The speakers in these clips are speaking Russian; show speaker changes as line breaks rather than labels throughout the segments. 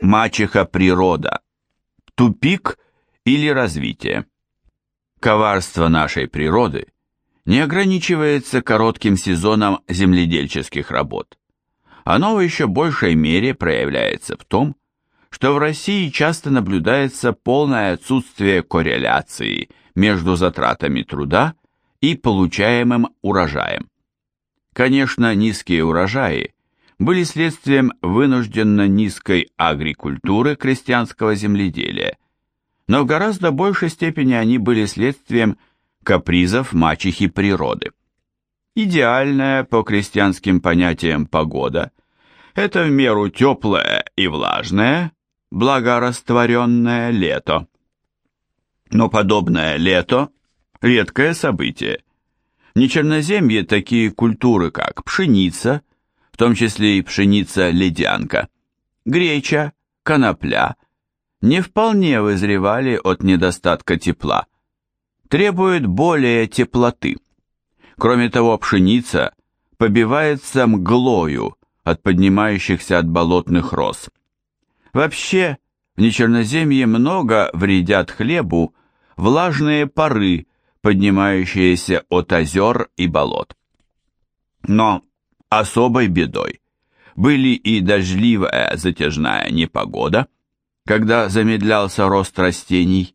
Мачеха природа. Тупик или развитие. Коварство нашей природы не ограничивается коротким сезоном земледельческих работ. Оно в еще большей мере проявляется в том, что в России часто наблюдается полное отсутствие корреляции между затратами труда и получаемым урожаем. Конечно, низкие урожаи были следствием вынужденно низкой агрикультуры крестьянского земледелия, но в гораздо большей степени они были следствием капризов мачехи природы. Идеальная по крестьянским понятиям погода – это в меру теплое и влажное, благорастворенное лето. Но подобное лето – редкое событие. В нечерноземье такие культуры, как пшеница, том числе и пшеница-ледянка, греча, конопля, не вполне вызревали от недостатка тепла, требуют более теплоты. Кроме того, пшеница побивается мглою от поднимающихся от болотных роз. Вообще, в нечерноземье много вредят хлебу влажные пары, поднимающиеся от озер и болот. Но особой бедой были и дождливая затяжная непогода, когда замедлялся рост растений,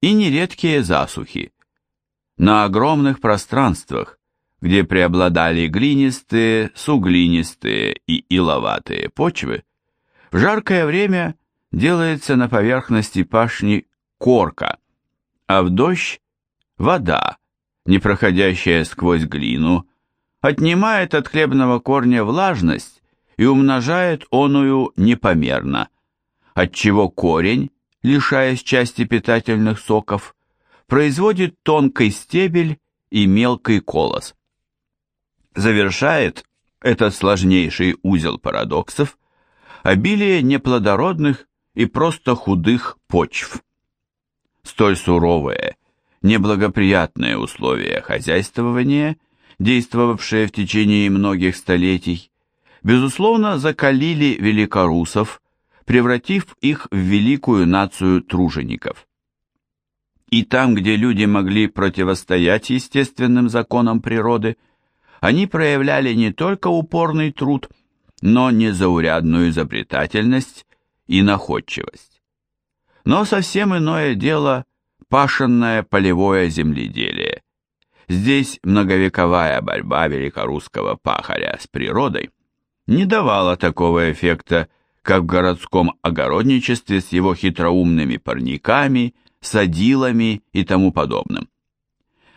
и нередкие засухи. На огромных пространствах, где преобладали глинистые, суглинистые и иловатые почвы, в жаркое время делается на поверхности пашни корка, а в дождь – вода, не проходящая сквозь глину, отнимает от хлебного корня влажность и умножает оную непомерно, отчего корень, лишаясь части питательных соков, производит тонкий стебель и мелкий колос. Завершает этот сложнейший узел парадоксов обилие неплодородных и просто худых почв. Столь суровые, неблагоприятные условия хозяйствования, действовавшие в течение многих столетий, безусловно закалили великорусов, превратив их в великую нацию тружеников. И там, где люди могли противостоять естественным законам природы, они проявляли не только упорный труд, но незаурядную изобретательность и находчивость. Но совсем иное дело пашенное полевое земледелие. Здесь многовековая борьба великорусского пахаря с природой не давала такого эффекта, как в городском огородничестве с его хитроумными парниками, садилами и тому подобным.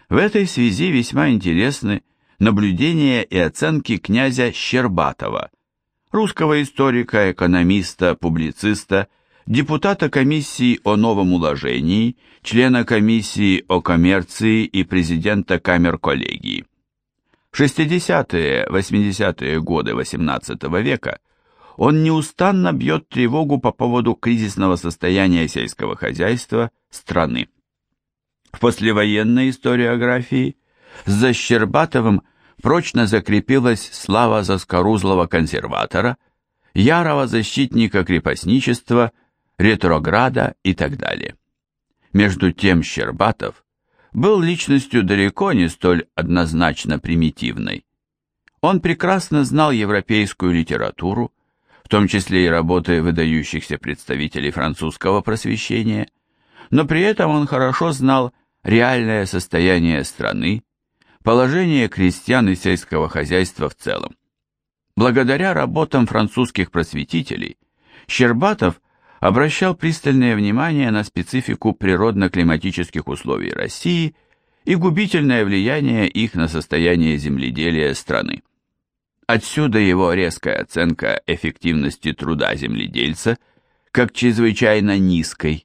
В этой связи весьма интересны наблюдения и оценки князя Щербатова – русского историка, экономиста, публициста, депутата комиссии о новом уложении, члена комиссии о коммерции и президента камер коллегии. В 60-80-е годы XVIII века он неустанно бьет тревогу по поводу кризисного состояния сельского хозяйства страны. В послевоенной историографии с Щербатовым прочно закрепилась слава заскорузлого консерватора, ярого защитника крепостничества, ретрограда и так далее. Между тем Щербатов был личностью далеко не столь однозначно примитивной. Он прекрасно знал европейскую литературу, в том числе и работы выдающихся представителей французского просвещения, но при этом он хорошо знал реальное состояние страны, положение крестьян и сельского хозяйства в целом. Благодаря работам французских просветителей, Щербатов обращал пристальное внимание на специфику природно-климатических условий России и губительное влияние их на состояние земледелия страны. Отсюда его резкая оценка эффективности труда земледельца как чрезвычайно низкой.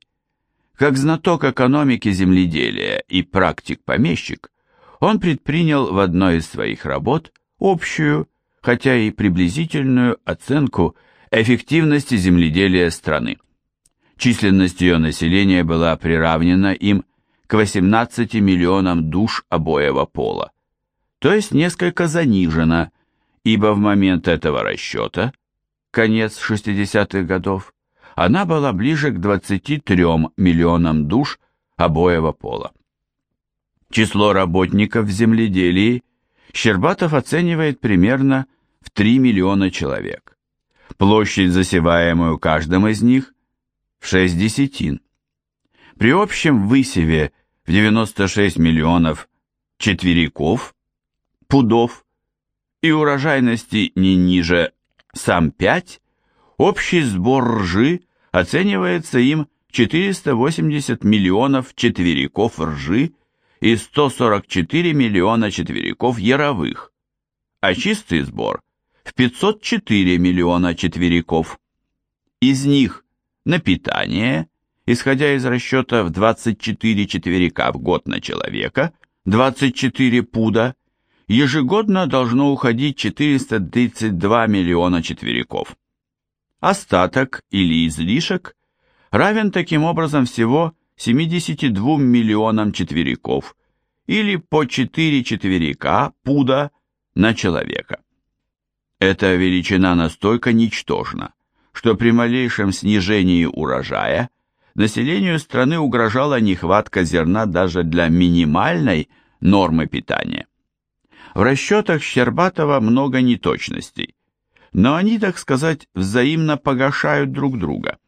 Как знаток экономики земледелия и практик-помещик, он предпринял в одной из своих работ общую, хотя и приблизительную оценку эффективности земледелия страны. Численность ее населения была приравнена им к 18 миллионам душ обоего пола, то есть несколько занижена, ибо в момент этого расчета, конец 60-х годов, она была ближе к 23 миллионам душ обоего пола. Число работников в земледелии Щербатов оценивает примерно в 3 миллиона человек. Площадь, засеваемую каждым из них, в 6 десятин. При общем высеве в 96 миллионов четвериков, пудов, и урожайности не ниже сам 5, общий сбор ржи оценивается им 480 миллионов четвериков ржи и 144 миллиона четвериков яровых, а чистый сбор в 504 миллиона четвериков. Из них на питание, исходя из расчета в 24 четверика в год на человека, 24 пуда, ежегодно должно уходить 432 миллиона четвериков. Остаток или излишек равен таким образом всего 72 миллионам четвериков или по 4 четверика пуда на человека. Эта величина настолько ничтожна, что при малейшем снижении урожая населению страны угрожала нехватка зерна даже для минимальной нормы питания. В расчетах Щербатова много неточностей, но они, так сказать, взаимно погашают друг друга.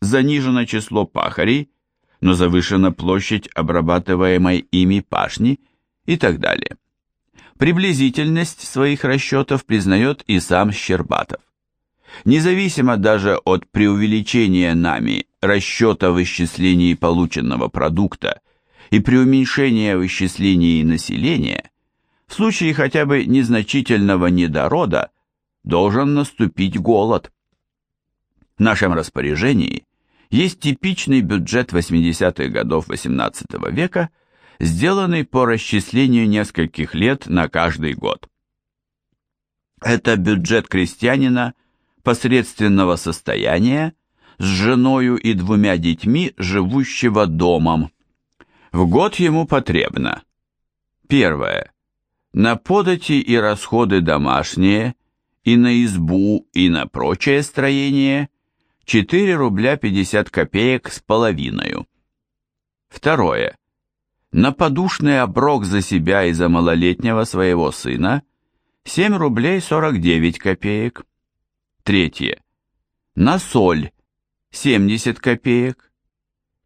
Занижено число пахарей, но завышена площадь обрабатываемой ими пашни и так далее. Приблизительность своих расчетов признает и сам Щербатов. Независимо даже от преувеличения нами расчета в исчислении полученного продукта и преуменьшения в исчислении населения, в случае хотя бы незначительного недорода должен наступить голод. В нашем распоряжении есть типичный бюджет 80-х годов XVIII века, сделанный по расчислению нескольких лет на каждый год. Это бюджет крестьянина посредственного состояния с женою и двумя детьми, живущего домом. В год ему потребно. Первое. На подати и расходы домашние, и на избу, и на прочее строение 4 рубля 50 копеек с половиною. Второе. На подушный оброк за себя и за малолетнего своего сына 7 рублей 49 копеек. Третье. На соль 70 копеек.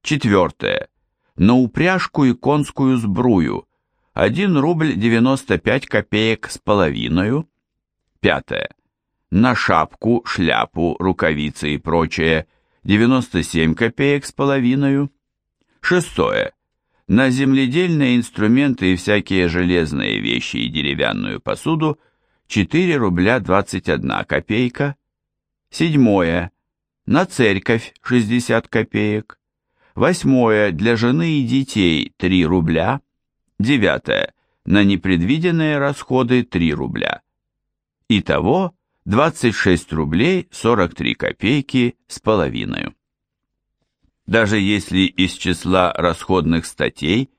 Четвертое. На упряжку и конскую сбрую 1 рубль 95 копеек с половиною. Пятое на шапку, шляпу, рукавицы и прочее 97 копеек с половиной. Шестое. На земледельные инструменты и всякие железные вещи и деревянную посуду 4 рубля 21 копейка. Седьмое. На церковь 60 копеек. Восьмое. Для жены и детей 3 рубля. Девятое. На непредвиденные расходы 3 рубля. Итого 26 рублей 43 копейки с половиной. Даже если из числа расходных статей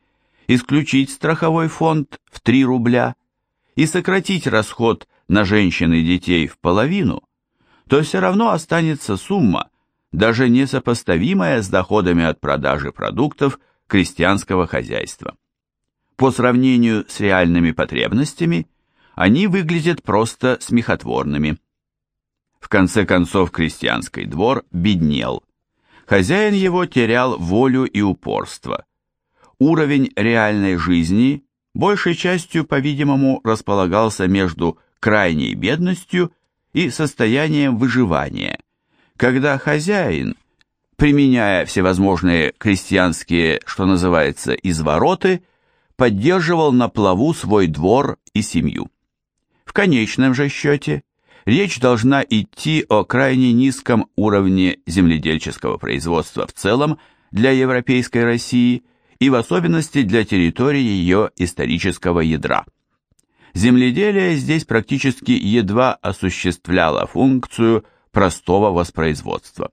исключить страховой фонд в 3 рубля и сократить расход на женщин и детей в половину, то все равно останется сумма, даже несопоставимая с доходами от продажи продуктов крестьянского хозяйства. По сравнению с реальными потребностями – они выглядят просто смехотворными. В конце концов крестьянский двор беднел. Хозяин его терял волю и упорство. Уровень реальной жизни большей частью, по-видимому, располагался между крайней бедностью и состоянием выживания, когда хозяин, применяя всевозможные крестьянские, что называется, извороты, поддерживал на плаву свой двор и семью. В конечном же счете речь должна идти о крайне низком уровне земледельческого производства в целом для Европейской России и в особенности для территории ее исторического ядра. Земледелие здесь практически едва осуществляло функцию простого воспроизводства.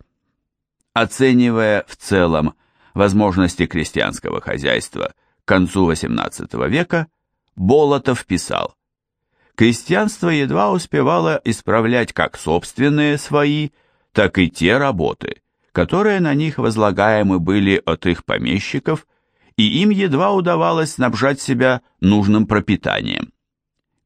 Оценивая в целом возможности крестьянского хозяйства к концу XVIII века, Болотов писал крестьянство едва успевало исправлять как собственные свои, так и те работы, которые на них возлагаемы были от их помещиков, и им едва удавалось снабжать себя нужным пропитанием.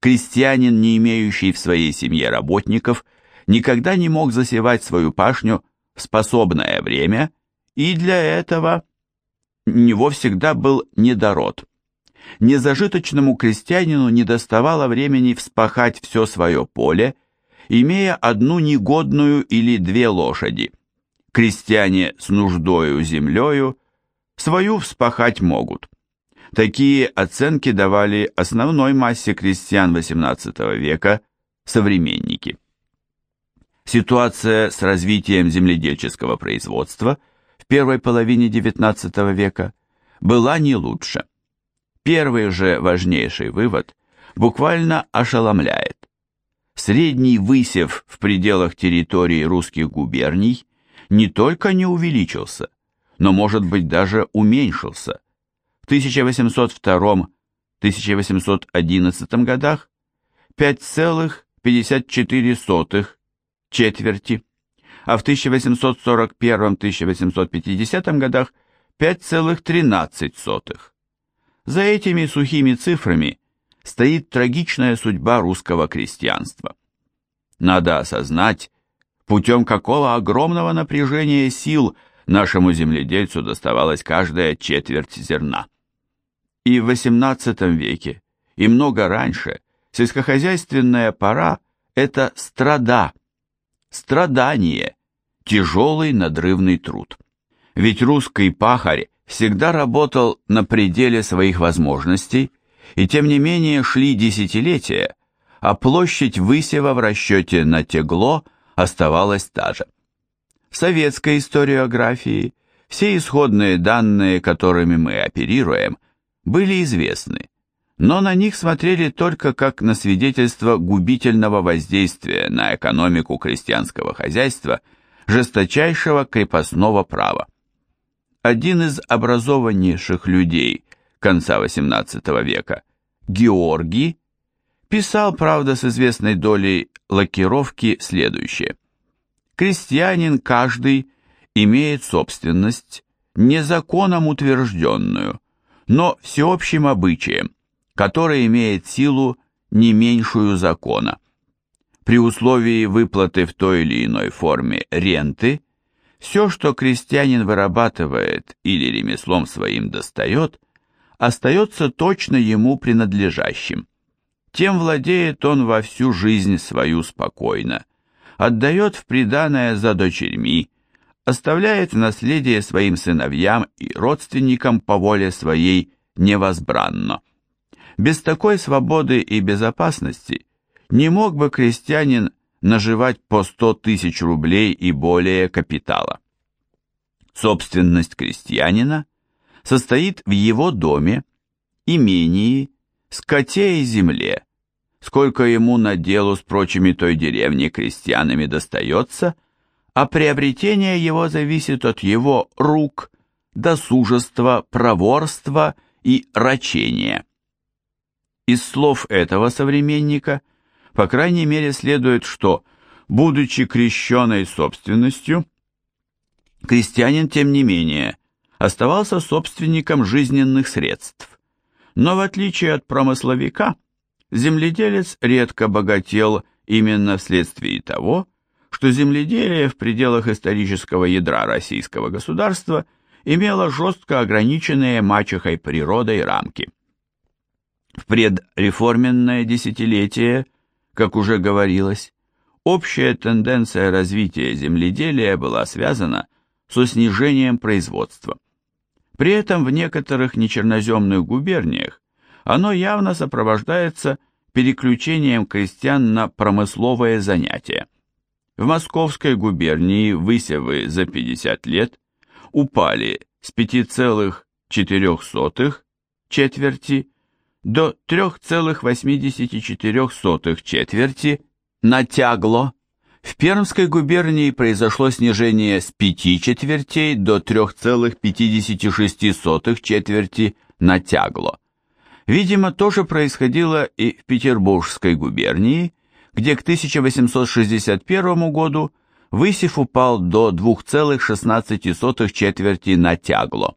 Крестьянин, не имеющий в своей семье работников, никогда не мог засевать свою пашню в способное время, и для этого него всегда был недород. Незажиточному крестьянину не доставало времени вспахать все свое поле, имея одну негодную или две лошади. Крестьяне с нуждою землею свою вспахать могут. Такие оценки давали основной массе крестьян XVIII века современники. Ситуация с развитием земледельческого производства в первой половине XIX века была не лучше. Первый же важнейший вывод буквально ошеломляет. Средний высев в пределах территории русских губерний не только не увеличился, но, может быть, даже уменьшился. В 1802-1811 годах 5,54 четверти, а в 1841-1850 годах 5,13. За этими сухими цифрами стоит трагичная судьба русского крестьянства. Надо осознать, путем какого огромного напряжения сил нашему земледельцу доставалась каждая четверть зерна. И в XVIII веке, и много раньше, сельскохозяйственная пора – это страда, страдание, тяжелый надрывный труд. Ведь русский пахарь всегда работал на пределе своих возможностей, и тем не менее шли десятилетия, а площадь высева в расчете на тегло оставалась та же. В советской историографии все исходные данные, которыми мы оперируем, были известны, но на них смотрели только как на свидетельство губительного воздействия на экономику крестьянского хозяйства жесточайшего крепостного права. Один из образованнейших людей конца XVIII века, Георгий, писал, правда, с известной долей лакировки следующее. Крестьянин каждый имеет собственность, не законом утвержденную, но всеобщим обычаем, который имеет силу не меньшую закона. При условии выплаты в той или иной форме ренты, все, что крестьянин вырабатывает или ремеслом своим достает, остается точно ему принадлежащим. Тем владеет он во всю жизнь свою спокойно, отдает в приданое за дочерьми, оставляет наследие своим сыновьям и родственникам по воле своей невозбранно. Без такой свободы и безопасности не мог бы крестьянин наживать по 100 тысяч рублей и более капитала. Собственность крестьянина состоит в его доме, имении, скоте и земле, сколько ему на делу с прочими той деревни крестьянами достается, а приобретение его зависит от его рук, досужества, проворства и рачения. Из слов этого современника, по крайней мере, следует, что, будучи крещенной собственностью, крестьянин, тем не менее, оставался собственником жизненных средств. Но в отличие от промысловика, земледелец редко богател именно вследствие того, что земледелие в пределах исторического ядра российского государства имело жестко ограниченные мачехой природой рамки. В предреформенное десятилетие, как уже говорилось, общая тенденция развития земледелия была связана со снижением производства. При этом в некоторых нечерноземных губерниях оно явно сопровождается переключением крестьян на промысловые занятия. В Московской губернии высевы за 50 лет упали с 5,04 четверти до 3,84 четверти на тягло. В Пермской губернии произошло снижение с 5 четвертей до 3,56 четверти на тягло. Видимо, тоже происходило и в Петербургской губернии, где к 1861 году Высев упал до 2,16 четверти на тягло.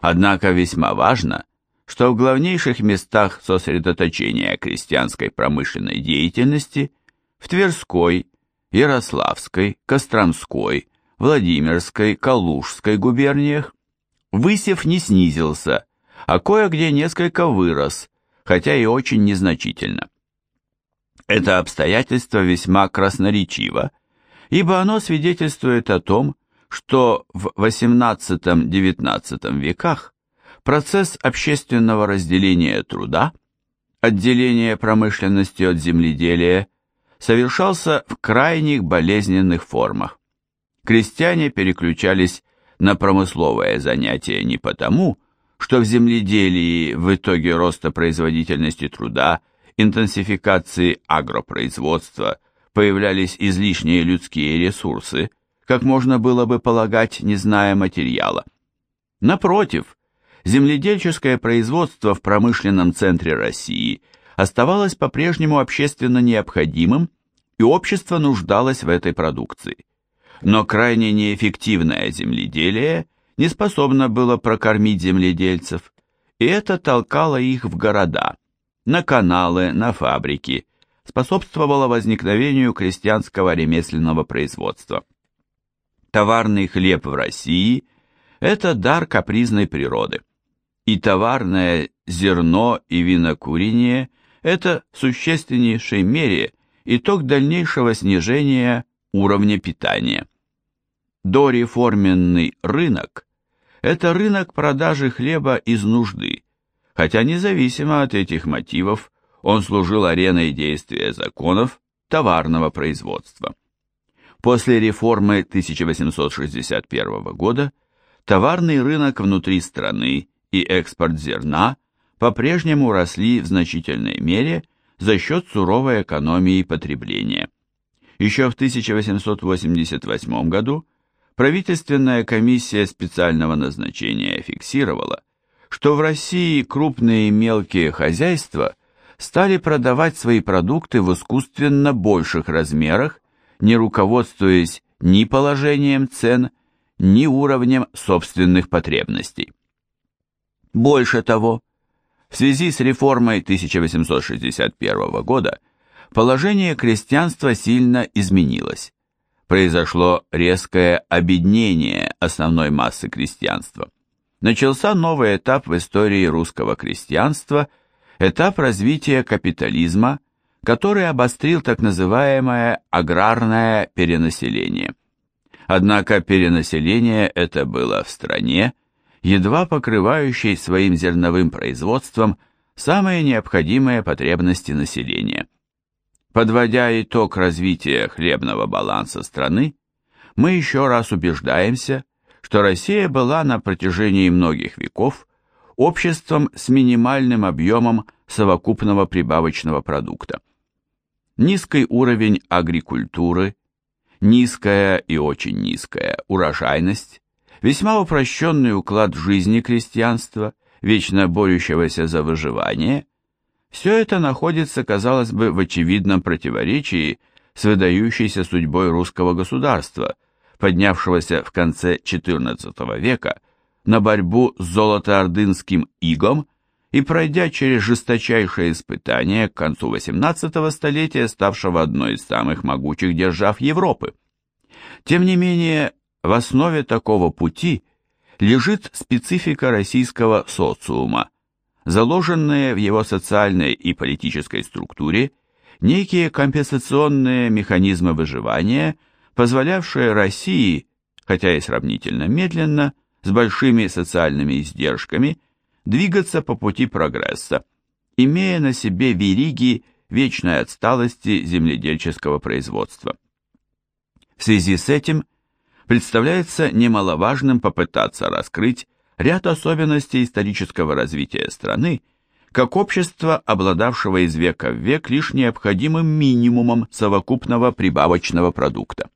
Однако весьма важно, что в главнейших местах сосредоточения крестьянской промышленной деятельности в Тверской, Ярославской, Костромской, Владимирской, Калужской губерниях высев не снизился, а кое-где несколько вырос, хотя и очень незначительно. Это обстоятельство весьма красноречиво, ибо оно свидетельствует о том, что в XVIII-XIX веках процесс общественного разделения труда, отделения промышленности от земледелия, совершался в крайних болезненных формах. Крестьяне переключались на промысловое занятие не потому, что в земледелии в итоге роста производительности труда, интенсификации агропроизводства появлялись излишние людские ресурсы, как можно было бы полагать, не зная материала. Напротив, земледельческое производство в промышленном центре России оставалось по-прежнему общественно необходимым, и общество нуждалось в этой продукции. Но крайне неэффективное земледелие не способно было прокормить земледельцев, и это толкало их в города, на каналы, на фабрики, способствовало возникновению крестьянского ремесленного производства. Товарный хлеб в России – это дар капризной природы и товарное зерно и винокурение – это в существеннейшей мере итог дальнейшего снижения уровня питания. Дореформенный рынок – это рынок продажи хлеба из нужды, хотя независимо от этих мотивов он служил ареной действия законов товарного производства. После реформы 1861 года товарный рынок внутри страны и экспорт зерна по-прежнему росли в значительной мере за счет суровой экономии потребления. Еще в 1888 году правительственная комиссия специального назначения фиксировала, что в России крупные и мелкие хозяйства стали продавать свои продукты в искусственно больших размерах, не руководствуясь ни положением цен, ни уровнем собственных потребностей. Больше того, в связи с реформой 1861 года положение крестьянства сильно изменилось. Произошло резкое обеднение основной массы крестьянства. Начался новый этап в истории русского крестьянства, этап развития капитализма, который обострил так называемое аграрное перенаселение. Однако перенаселение это было в стране, едва покрывающей своим зерновым производством самые необходимые потребности населения. Подводя итог развития хлебного баланса страны, мы еще раз убеждаемся, что Россия была на протяжении многих веков обществом с минимальным объемом совокупного прибавочного продукта. Низкий уровень агрикультуры, низкая и очень низкая урожайность, весьма упрощенный уклад жизни крестьянства, вечно борющегося за выживание, все это находится, казалось бы, в очевидном противоречии с выдающейся судьбой русского государства, поднявшегося в конце XIV века на борьбу с золотоордынским игом и пройдя через жесточайшие испытания к концу XVIII столетия, ставшего одной из самых могучих держав Европы. Тем не менее, в основе такого пути лежит специфика российского социума, заложенные в его социальной и политической структуре некие компенсационные механизмы выживания, позволявшие России, хотя и сравнительно медленно, с большими социальными издержками, двигаться по пути прогресса, имея на себе вериги вечной отсталости земледельческого производства. В связи с этим представляется немаловажным попытаться раскрыть ряд особенностей исторического развития страны, как общества, обладавшего из века в век лишь необходимым минимумом совокупного прибавочного продукта.